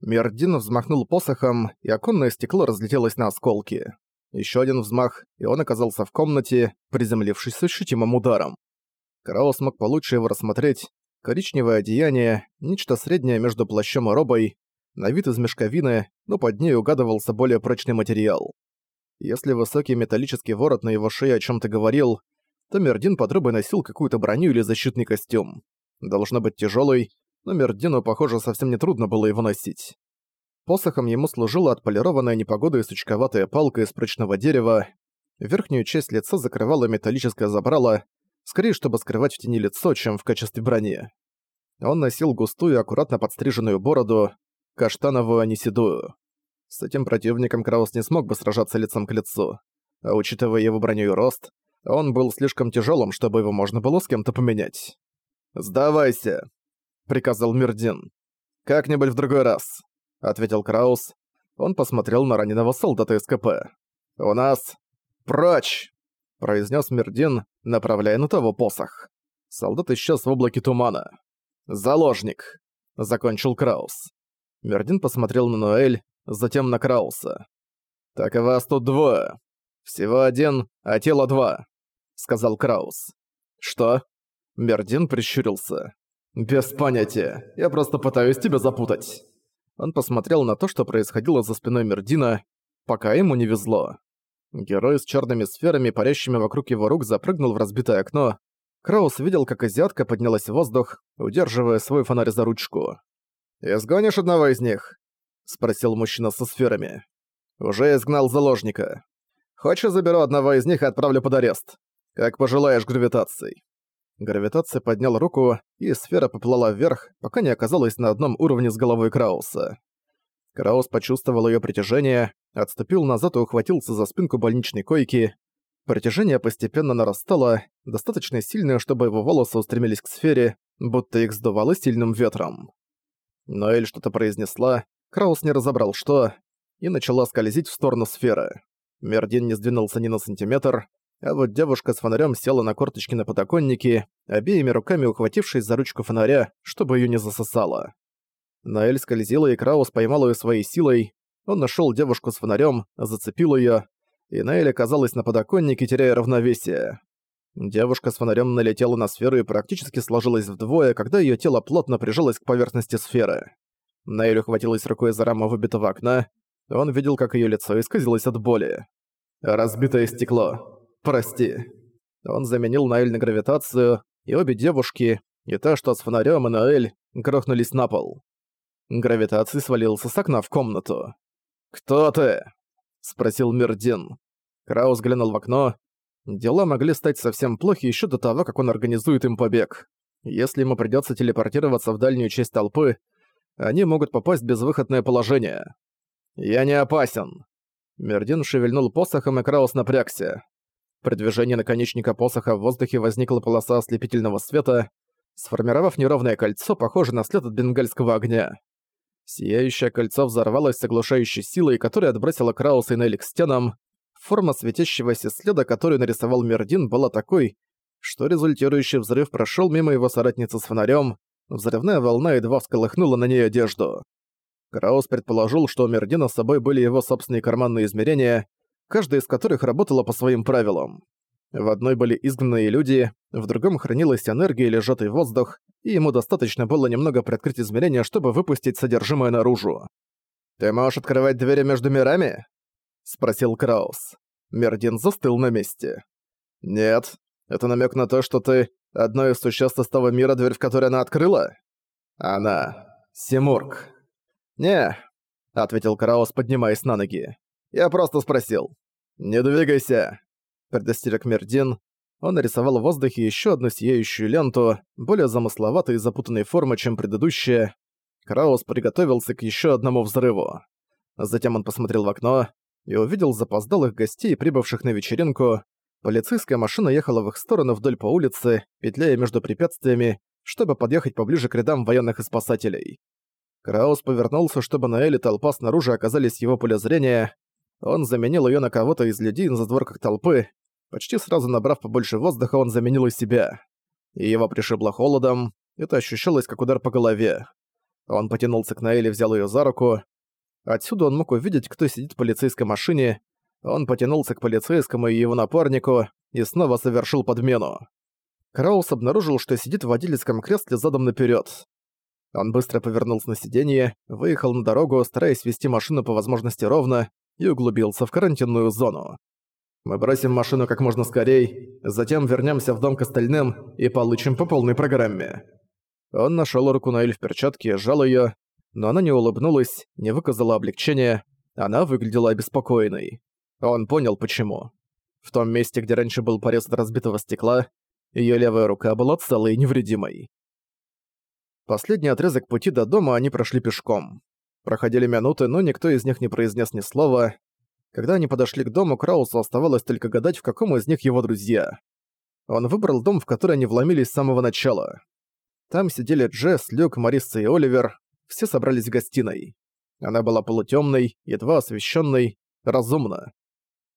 Мердин взмахнул посохом, и оконное стекло разлетелось на осколки. Еще один взмах, и он оказался в комнате, приземлившись с ощутимым ударом. Карао смог получше его рассмотреть. Коричневое одеяние, нечто среднее между плащом и робой, на вид из мешковины, но под ней угадывался более прочный материал. Если высокий металлический ворот на его шее о чем то говорил, то Мердин под рыбой носил какую-то броню или защитный костюм. Должно быть тяжелый, но Мердину, похоже, совсем не трудно было его носить. Посохом ему служила отполированная непогодой сучковатая палка из прочного дерева. Верхнюю часть лица закрывала металлическое забрало, скорее чтобы скрывать в тени лицо, чем в качестве брони. Он носил густую, аккуратно подстриженную бороду, каштановую, а не седую. С этим противником Краус не смог бы сражаться лицом к лицу. А учитывая его броню и рост, он был слишком тяжелым, чтобы его можно было с кем-то поменять. «Сдавайся!» Приказал Мирдин. «Как-нибудь в другой раз», — ответил Краус. Он посмотрел на раненого солдата СКП. «У нас... прочь!» — произнес Мирдин, направляя на того посох. Солдат исчез в облаке тумана. «Заложник!» — закончил Краус. Мердин посмотрел на Ноэль, затем на Крауса. «Так и вас тут двое. Всего один, а тело два», — сказал Краус. «Что?» Мердин прищурился. «Без понятия. Я просто пытаюсь тебя запутать». Он посмотрел на то, что происходило за спиной Мердина, пока ему не везло. Герой с черными сферами, парящими вокруг его рук, запрыгнул в разбитое окно. Краус видел, как азиатка поднялась в воздух, удерживая свой фонарь за ручку. «Изгонишь одного из них?» — спросил мужчина со сферами. «Уже изгнал заложника. Хочешь, заберу одного из них и отправлю под арест? Как пожелаешь гравитацией». Гравитация поднял руку, и сфера поплыла вверх, пока не оказалась на одном уровне с головой Крауса. Краус почувствовал ее притяжение, отступил назад и ухватился за спинку больничной койки. Притяжение постепенно нарастало, достаточно сильное, чтобы его волосы устремились к сфере, будто их сдувало сильным ветром. Ноэль что-то произнесла, Краус не разобрал что, и начала скользить в сторону сферы. Мердин не сдвинулся ни на сантиметр, а вот девушка с фонарем села на корточки на подоконнике, обеими руками ухватившись за ручку фонаря, чтобы ее не засосало. Наэль скользила, и Краус поймал ее своей силой. Он нашел девушку с фонарем, зацепил ее, и Наэль оказалась на подоконнике, теряя равновесие. Девушка с фонарем налетела на сферу и практически сложилась вдвое, когда ее тело плотно прижалось к поверхности сферы. Наэль ухватилась рукой за раму выбитого окна. Он видел, как ее лицо исказилось от боли. «Разбитое стекло», «Прости». Он заменил Наэль на гравитацию, и обе девушки, и та, что с фонарем, и Наэль, грохнулись на пол. Гравитация свалился с окна в комнату. «Кто ты?» — спросил Мирдин. Краус глянул в окно. Дела могли стать совсем плохи еще до того, как он организует им побег. Если ему придется телепортироваться в дальнюю часть толпы, они могут попасть в безвыходное положение. «Я не опасен». Мердин шевельнул посохом, и Краус напрягся. При движении наконечника посоха в воздухе возникла полоса ослепительного света, сформировав неровное кольцо, похожее на след от бенгальского огня. Сияющее кольцо взорвалось с оглушающей силой, которая отбросила Крауса и Нелли к стенам. Форма светящегося следа, который нарисовал Мердин, была такой, что результирующий взрыв прошел мимо его соратницы с фонарем, взрывная волна едва всколыхнула на ней одежду. Краус предположил, что у Мердина с собой были его собственные карманные измерения, каждая из которых работала по своим правилам. В одной были изгнанные люди, в другом хранилась энергия или сжатый воздух, и ему достаточно было немного приоткрыть измерения, чтобы выпустить содержимое наружу. «Ты можешь открывать двери между мирами?» — спросил Краус. Мердин застыл на месте. «Нет, это намек на то, что ты — одно из существ из того мира, дверь в который она открыла?» «Она. Симург». «Не», — ответил Краус, поднимаясь на ноги. Я просто спросил. «Не двигайся!» Предостерег Мердин. Он нарисовал в воздухе еще одну сияющую ленту, более замысловатой и запутанной формы, чем предыдущая. Краус приготовился к еще одному взрыву. Затем он посмотрел в окно и увидел запоздалых гостей, прибывших на вечеринку. Полицейская машина ехала в их сторону вдоль по улице, петляя между препятствиями, чтобы подъехать поближе к рядам военных и спасателей. Краус повернулся, чтобы Наэль и толпа снаружи оказались его поле зрения, он заменил её на кого-то из людей на задворках толпы. Почти сразу набрав побольше воздуха, он заменил и себя. И его пришибло холодом. Это ощущалось как удар по голове. Он потянулся к Наэле взял её за руку. Отсюда он мог увидеть, кто сидит в полицейской машине. Он потянулся к полицейскому и его напарнику и снова совершил подмену. Краус обнаружил, что сидит в водительском кресле задом наперёд. Он быстро повернулся на сиденье, выехал на дорогу, стараясь вести машину по возможности ровно, и углубился в карантинную зону. «Мы бросим машину как можно скорей, затем вернёмся в дом к остальным и получим по полной программе». Он нашёл руку Наэль в перчатке, сжал её, но она не улыбнулась, не выказала облегчения, она выглядела обеспокоенной. Он понял, почему. В том месте, где раньше был порез от разбитого стекла, её левая рука была целой и невредимой. Последний отрезок пути до дома они прошли пешком. Проходили минуты, но никто из них не произнес ни слова. Когда они подошли к дому, Краусу оставалось только гадать, в каком из них его друзья. Он выбрал дом, в который они вломились с самого начала. Там сидели Джесс, Люк, Марисса и Оливер. Все собрались в гостиной. Она была полутемной, едва освещенной, разумно.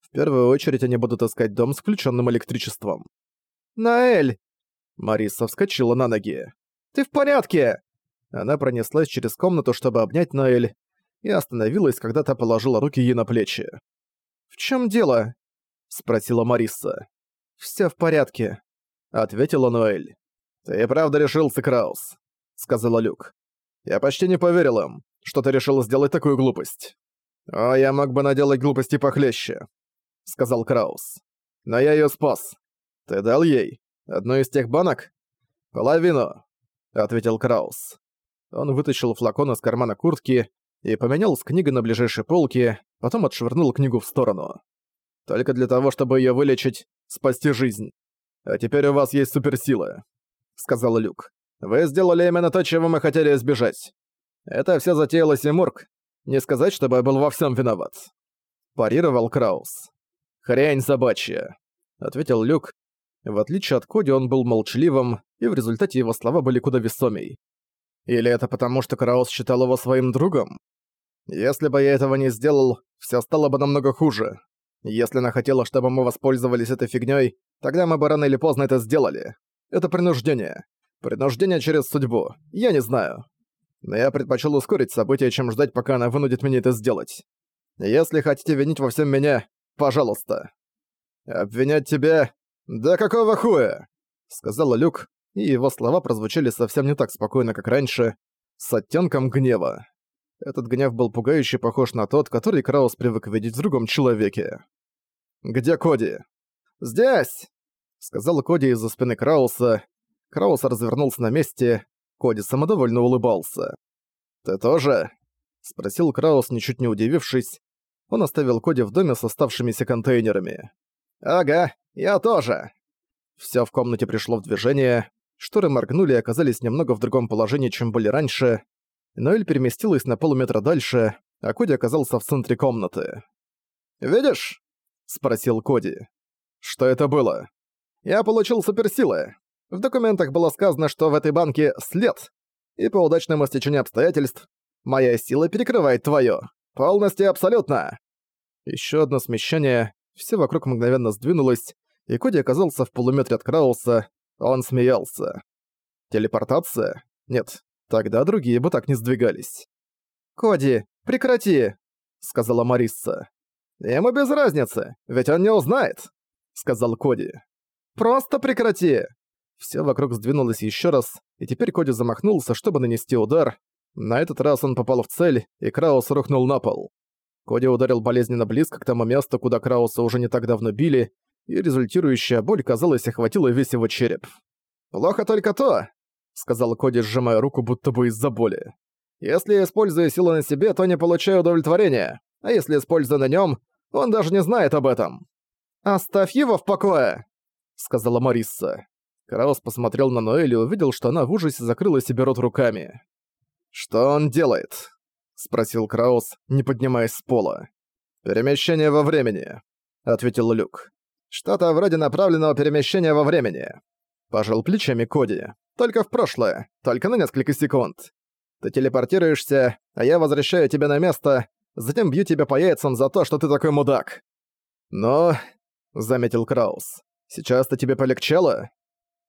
В первую очередь они будут искать дом с включенным электричеством. «Наэль!» Мариса вскочила на ноги. Ты в порядке?» Она пронеслась через комнату, чтобы обнять Ноэль, и остановилась, когда та положила руки ей на плечи. «В чем дело?» — спросила Мариса. «Всё в порядке», — ответила Ноэль. «Ты правда решился, Краус», — сказала Люк. «Я почти не поверил им, что ты решил сделать такую глупость». «О, я мог бы наделать глупости похлеще», — сказал Краус. «Но я её спас. Ты дал ей? Одну из тех банок? Половину. — ответил Краус. Он вытащил флакон из кармана куртки и поменял с книгой на ближайшей полке, потом отшвырнул книгу в сторону. «Только для того, чтобы её вылечить, спасти жизнь. А теперь у вас есть суперсилы», — сказал Люк. «Вы сделали именно то, чего мы хотели избежать. Это всё затеялось и Мурк. Не сказать, чтобы я был во всём виноват». Парировал Краус. «Хрень собачья», — ответил Люк. В отличие от Коди, он был молчаливым, и в результате его слова были куда весомей. Или это потому, что Краус считал его своим другом? Если бы я этого не сделал, все стало бы намного хуже. Если она хотела, чтобы мы воспользовались этой фигней, тогда мы бы рано или поздно это сделали. Это принуждение. Принуждение через судьбу. Я не знаю. Но я предпочел ускорить события, чем ждать, пока она вынудит меня это сделать. Если хотите винить во всем меня, пожалуйста. Обвинять тебя? Да какого хуя? Сказала Люк, и его слова прозвучали совсем не так спокойно, как раньше, с оттенком гнева. Этот гнев был пугающе похож на тот, который Краус привык видеть в другом человеке. «Где Коди?» «Здесь!» — сказал Коди из-за спины Крауса. Краус развернулся на месте, Коди самодовольно улыбался. «Ты тоже?» — спросил Краус, ничуть не удивившись. Он оставил Коди в доме с оставшимися контейнерами. «Ага, я тоже!» Всё в комнате пришло в движение, Шторы моргнули и оказались немного в другом положении, чем были раньше. Ноэль переместилась на полметра дальше, а Коди оказался в центре комнаты. «Видишь?» — спросил Коди. «Что это было?» «Я получил суперсилы. В документах было сказано, что в этой банке след. И по удачному стечению обстоятельств моя сила перекрывает твою. Полностью абсолютно!» Еще одно смещение, все вокруг мгновенно сдвинулось, и Коди оказался в полуметре от Крауса, он смеялся. Телепортация? Нет, тогда другие бы так не сдвигались. «Коди, прекрати!» — сказала Марисса. «Ему без разницы, ведь он не узнает!» — сказал Коди. «Просто прекрати!» Всё вокруг сдвинулось ещё раз, и теперь Коди замахнулся, чтобы нанести удар. На этот раз он попал в цель, и Краус рухнул на пол. Коди ударил болезненно близко к тому месту, куда Крауса уже не так давно били, и результирующая боль, казалось, охватила весь его череп. «Плохо только то», — сказал Коди, сжимая руку, будто бы из-за боли. «Если я использую силу на себе, то не получаю удовлетворения, а если использую на нем, он даже не знает об этом». «Оставь его в покое», — сказала Марисса. Краус посмотрел на Ноэль и увидел, что она в ужасе закрыла себе рот руками. «Что он делает?» — спросил Краус, не поднимаясь с пола. «Перемещение во времени», — ответил Люк. Что-то вроде направленного перемещения во времени. Пожал плечами Коди. Только в прошлое, только на несколько секунд. Ты телепортируешься, а я возвращаю тебя на место, затем бью тебя по яйцам за то, что ты такой мудак. Но, заметил Краус, сейчас-то тебе полегчало?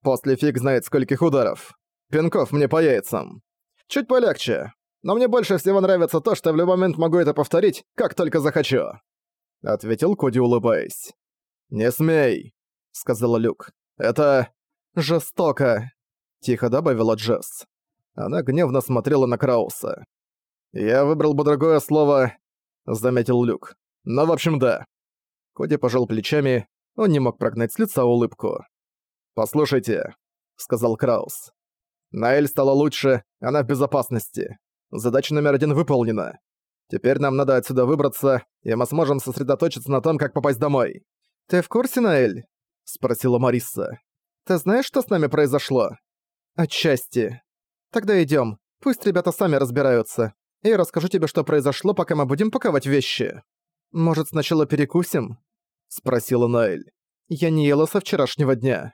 После фиг знает скольких ударов. Пинков мне по яйцам. Чуть полегче. но мне больше всего нравится то, что в любой момент могу это повторить, как только захочу», — ответил Коди, улыбаясь. «Не смей», — сказала Люк. «Это жестоко», — тихо добавила Джесс. Она гневно смотрела на Крауса. «Я выбрал бы другое слово», — заметил Люк. «Но в общем, да». Коди пожал плечами, он не мог прогнать с лица улыбку. «Послушайте», — сказал Краус. «Наэль стала лучше, она в безопасности. Задача номер один выполнена. Теперь нам надо отсюда выбраться, и мы сможем сосредоточиться на том, как попасть домой». «Ты в курсе, Наэль?» — спросила Мариса. «Ты знаешь, что с нами произошло?» «Отчасти. Тогда идём. Пусть ребята сами разбираются. И расскажу тебе, что произошло, пока мы будем паковать вещи. Может, сначала перекусим?» — спросила Наэль. «Я не ела со вчерашнего дня».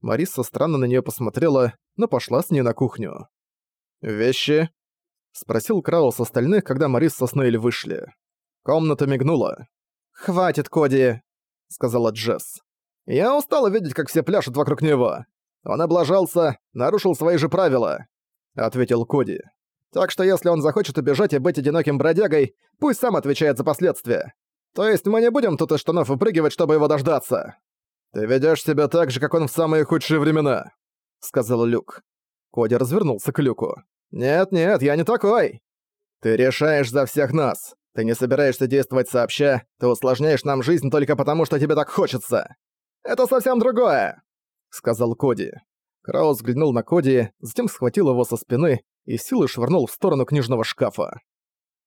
Мариса странно на неё посмотрела, но пошла с ней на кухню. «Вещи?» — спросил Краус остальных, когда Мариса с Наэль вышли. Комната мигнула. «Хватит, Коди!» — сказала Джесс. «Я устала видеть, как все пляшут вокруг него. Он облажался, нарушил свои же правила», — ответил Коди. «Так что если он захочет убежать и быть одиноким бродягой, пусть сам отвечает за последствия. То есть мы не будем тут из штанов выпрыгивать, чтобы его дождаться». «Ты ведёшь себя так же, как он в самые худшие времена», — сказал Люк. Коди развернулся к Люку. «Нет-нет, я не такой!» «Ты решаешь за всех нас. Ты не собираешься действовать сообща, ты усложняешь нам жизнь только потому, что тебе так хочется. Это совсем другое!» — сказал Коди. Краус взглянул на Коди, затем схватил его со спины и силой швырнул в сторону книжного шкафа.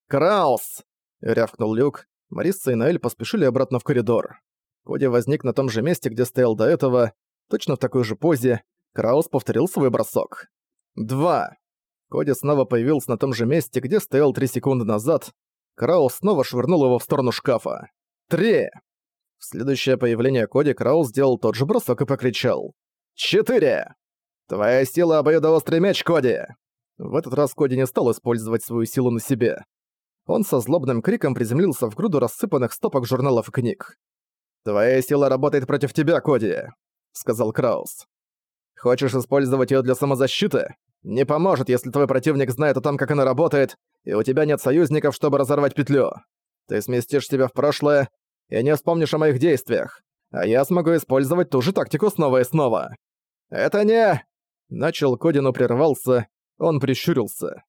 «Краус!» — рявкнул Люк. Марисса и Наэль поспешили обратно в коридор. Коди возник на том же месте, где стоял до этого, точно в такой же позе. Краус повторил свой бросок. «Два!» Коди снова появился на том же месте, где стоял три секунды назад. Краус снова швырнул его в сторону шкафа. «Три!» В следующее появление Коди Краус сделал тот же бросок и покричал. «Четыре!» «Твоя сила обоюдоострый меч, Коди!» В этот раз Коди не стал использовать свою силу на себе. Он со злобным криком приземлился в груду рассыпанных стопок журналов и книг. «Твоя сила работает против тебя, Коди», — сказал Краус. «Хочешь использовать её для самозащиты? Не поможет, если твой противник знает о том, как она работает, и у тебя нет союзников, чтобы разорвать петлю. Ты сместишь себя в прошлое и не вспомнишь о моих действиях, а я смогу использовать ту же тактику снова и снова. Это не...» Начал Коди, но прервался, он прищурился.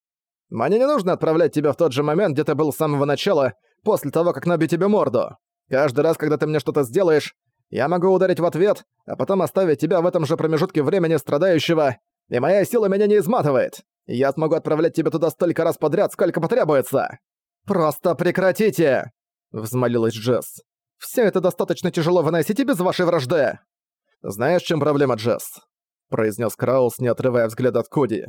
«Мне не нужно отправлять тебя в тот же момент, где ты был с самого начала, после того, как набить тебе морду. Каждый раз, когда ты мне что-то сделаешь, я могу ударить в ответ, а потом оставить тебя в этом же промежутке времени страдающего, и моя сила меня не изматывает. Я смогу отправлять тебя туда столько раз подряд, сколько потребуется. Просто прекратите!» Взмолилась Джесс. «Всё это достаточно тяжело выносить и без вашей вражды!» «Знаешь, чем проблема, Джесс?» произнес Краус, не отрывая взгляд от Коди.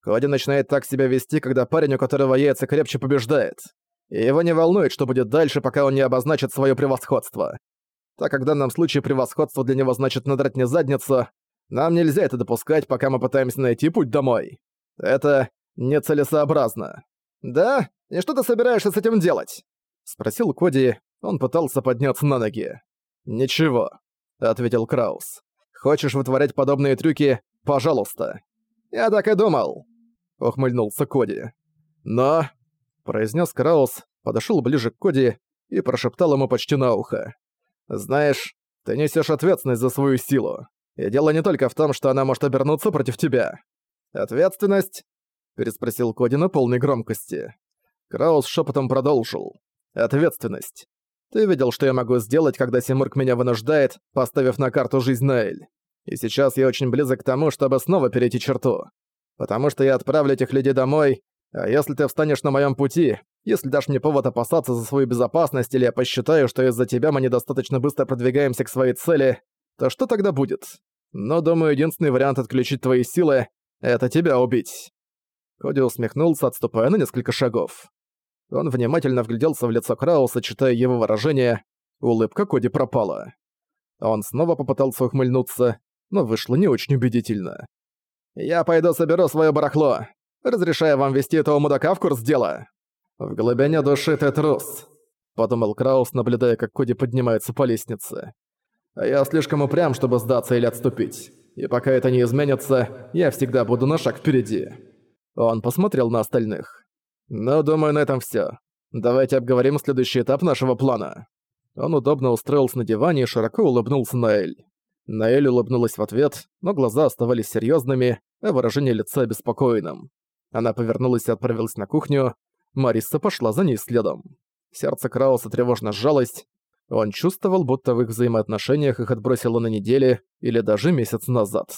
Коди начинает так себя вести, когда парень, у которого яйца крепче, побеждает. И его не волнует, что будет дальше, пока он не обозначит свое превосходство. Так как в данном случае превосходство для него значит надрать мне задницу, нам нельзя это допускать, пока мы пытаемся найти путь домой. Это нецелесообразно. «Да? И что ты собираешься с этим делать?» Спросил Коди, он пытался подняться на ноги. «Ничего», — ответил Краус. «Хочешь вытворять подобные трюки? Пожалуйста». «Я так и думал», — ухмыльнулся Коди. «Но...» — произнес Краус, подошел ближе к Коди и прошептал ему почти на ухо. «Знаешь, ты несешь ответственность за свою силу. И дело не только в том, что она может обернуться против тебя. Ответственность?» — переспросил Коди на полной громкости. Краус шепотом продолжил. «Ответственность. Ты видел, что я могу сделать, когда Симург меня вынуждает, поставив на карту жизнь Наэль. И сейчас я очень близок к тому, чтобы снова перейти черту. Потому что я отправлю этих людей домой, а если ты встанешь на моем пути, если дашь мне повод опасаться за свою безопасность или я посчитаю, что из-за тебя мы недостаточно быстро продвигаемся к своей цели, то что тогда будет? Но, думаю, единственный вариант отключить твои силы — это тебя убить». Коди усмехнулся, отступая на несколько шагов. Он внимательно вгляделся в лицо Крауса, читая его выражение. Улыбка Коди пропала. Он снова попытался ухмыльнуться, но вышло не очень убедительно. «Я пойду соберу своё барахло. Разрешаю вам вести этого мудака в курс дела». «В глубине души ты трус», — подумал Краус, наблюдая, как Коди поднимается по лестнице. «А я слишком упрям, чтобы сдаться или отступить. И пока это не изменится, я всегда буду на шаг впереди». Он посмотрел на остальных. «Ну, думаю, на этом всё. Давайте обговорим следующий этап нашего плана». Он удобно устроился на диване и широко улыбнулся Наэль. Наэль улыбнулась в ответ, но глаза оставались серьёзными, а выражение лица беспокойным. Она повернулась и отправилась на кухню. Мариса пошла за ней следом. Сердце Крауса тревожно сжалось. Он чувствовал, будто в их взаимоотношениях их отбросило на недели или даже месяц назад.